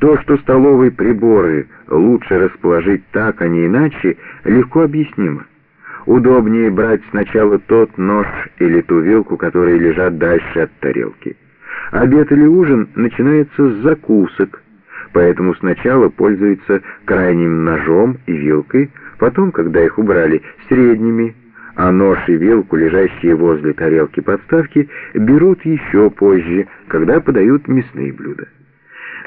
То, что столовые приборы лучше расположить так, а не иначе, легко объяснимо. Удобнее брать сначала тот нож или ту вилку, которые лежат дальше от тарелки. Обед или ужин начинается с закусок, поэтому сначала пользуются крайним ножом и вилкой, потом, когда их убрали, средними, а нож и вилку, лежащие возле тарелки подставки, берут еще позже, когда подают мясные блюда.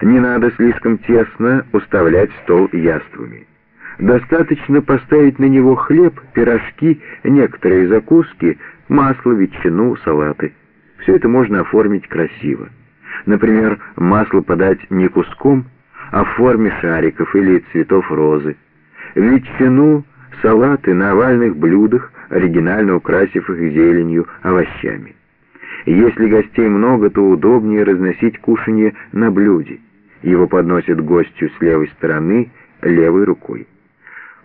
Не надо слишком тесно уставлять стол яствами. Достаточно поставить на него хлеб, пирожки, некоторые закуски, масло, ветчину, салаты. Все это можно оформить красиво. Например, масло подать не куском, а в форме шариков или цветов розы. Ветчину, салаты на овальных блюдах, оригинально украсив их зеленью, овощами. Если гостей много, то удобнее разносить кушанье на блюде. Его подносят гостю с левой стороны, левой рукой.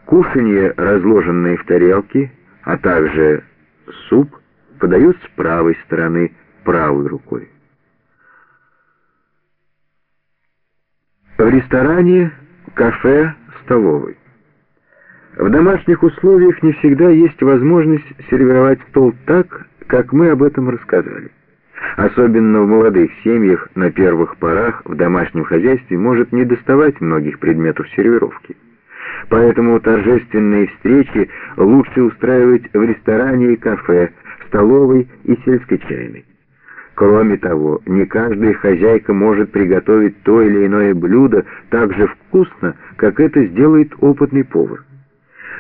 Кушанье, разложенное в тарелке, а также суп, подают с правой стороны, правой рукой. В ресторане, кафе, столовой. В домашних условиях не всегда есть возможность сервировать стол так, как мы об этом рассказали. Особенно в молодых семьях на первых порах в домашнем хозяйстве может не доставать многих предметов сервировки. Поэтому торжественные встречи лучше устраивать в ресторане и кафе, столовой и сельской чайной. Кроме того, не каждая хозяйка может приготовить то или иное блюдо так же вкусно, как это сделает опытный повар.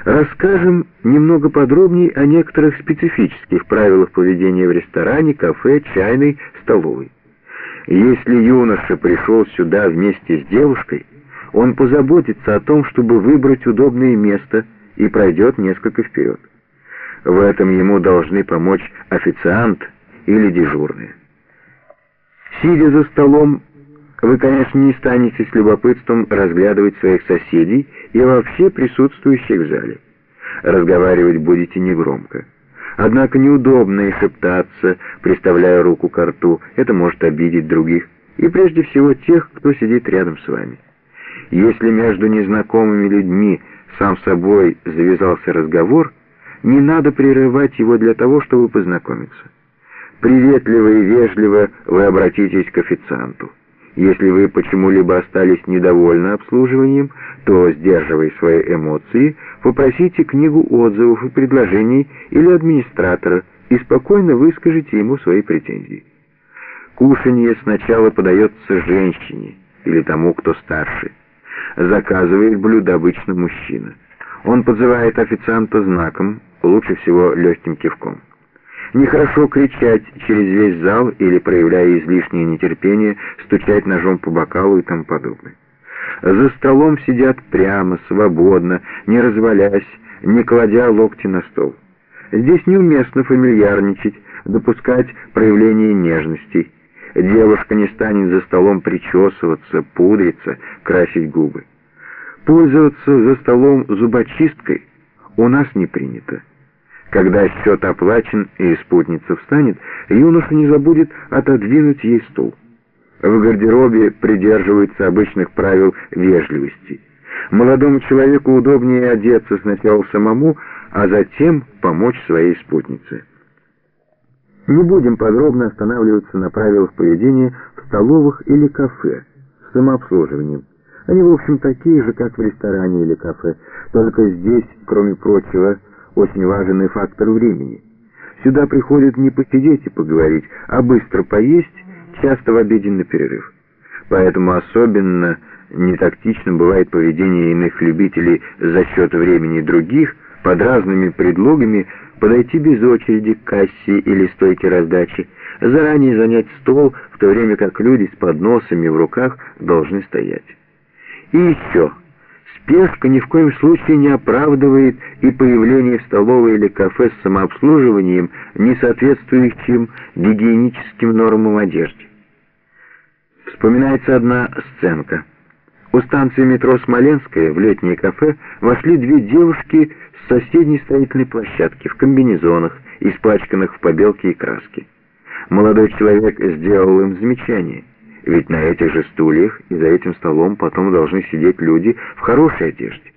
Расскажем немного подробнее о некоторых специфических правилах поведения в ресторане, кафе, чайной, столовой. Если юноша пришел сюда вместе с девушкой, он позаботится о том, чтобы выбрать удобное место и пройдет несколько вперед. В этом ему должны помочь официант или дежурные. Сидя за столом, вы, конечно, не станете с любопытством разглядывать своих соседей и вообще присутствующих в зале. Разговаривать будете негромко. Однако неудобно и шептаться, приставляя руку к рту, это может обидеть других, и прежде всего тех, кто сидит рядом с вами. Если между незнакомыми людьми сам собой завязался разговор, не надо прерывать его для того, чтобы познакомиться. Приветливо и вежливо вы обратитесь к официанту. Если вы почему-либо остались недовольны обслуживанием, то, сдерживая свои эмоции, попросите книгу отзывов и предложений или администратора и спокойно выскажите ему свои претензии. Кушанье сначала подается женщине или тому, кто старше. Заказывает блюдо обычно мужчина. Он подзывает официанта знаком, лучше всего легким кивком. Нехорошо кричать через весь зал или, проявляя излишнее нетерпение, стучать ножом по бокалу и тому подобное. За столом сидят прямо, свободно, не развалясь, не кладя локти на стол. Здесь неуместно фамильярничать, допускать проявление нежностей. Девушка не станет за столом причесываться, пудриться, красить губы. Пользоваться за столом зубочисткой у нас не принято. Когда счет оплачен и спутница встанет, юноша не забудет отодвинуть ей стул. В гардеробе придерживаются обычных правил вежливости. Молодому человеку удобнее одеться сначала самому, а затем помочь своей спутнице. Не будем подробно останавливаться на правилах поведения в столовых или кафе с самообслуживанием. Они, в общем, такие же, как в ресторане или кафе, только здесь, кроме прочего, очень важен и фактор времени. Сюда приходят не посидеть и поговорить, а быстро поесть, часто в обеденный перерыв. Поэтому особенно нетактично бывает поведение иных любителей за счет времени других, под разными предлогами подойти без очереди к кассе или стойке раздачи, заранее занять стол, в то время как люди с подносами в руках должны стоять. И еще... Спешка ни в коем случае не оправдывает и появление столовой или кафе с самообслуживанием, не соответствующим гигиеническим нормам одежды. Вспоминается одна сценка. У станции метро Смоленская в летнее кафе вошли две девушки с соседней строительной площадки в комбинезонах, испачканных в побелке и краске. Молодой человек сделал им замечание. Ведь на этих же стульях и за этим столом потом должны сидеть люди в хорошей одежде.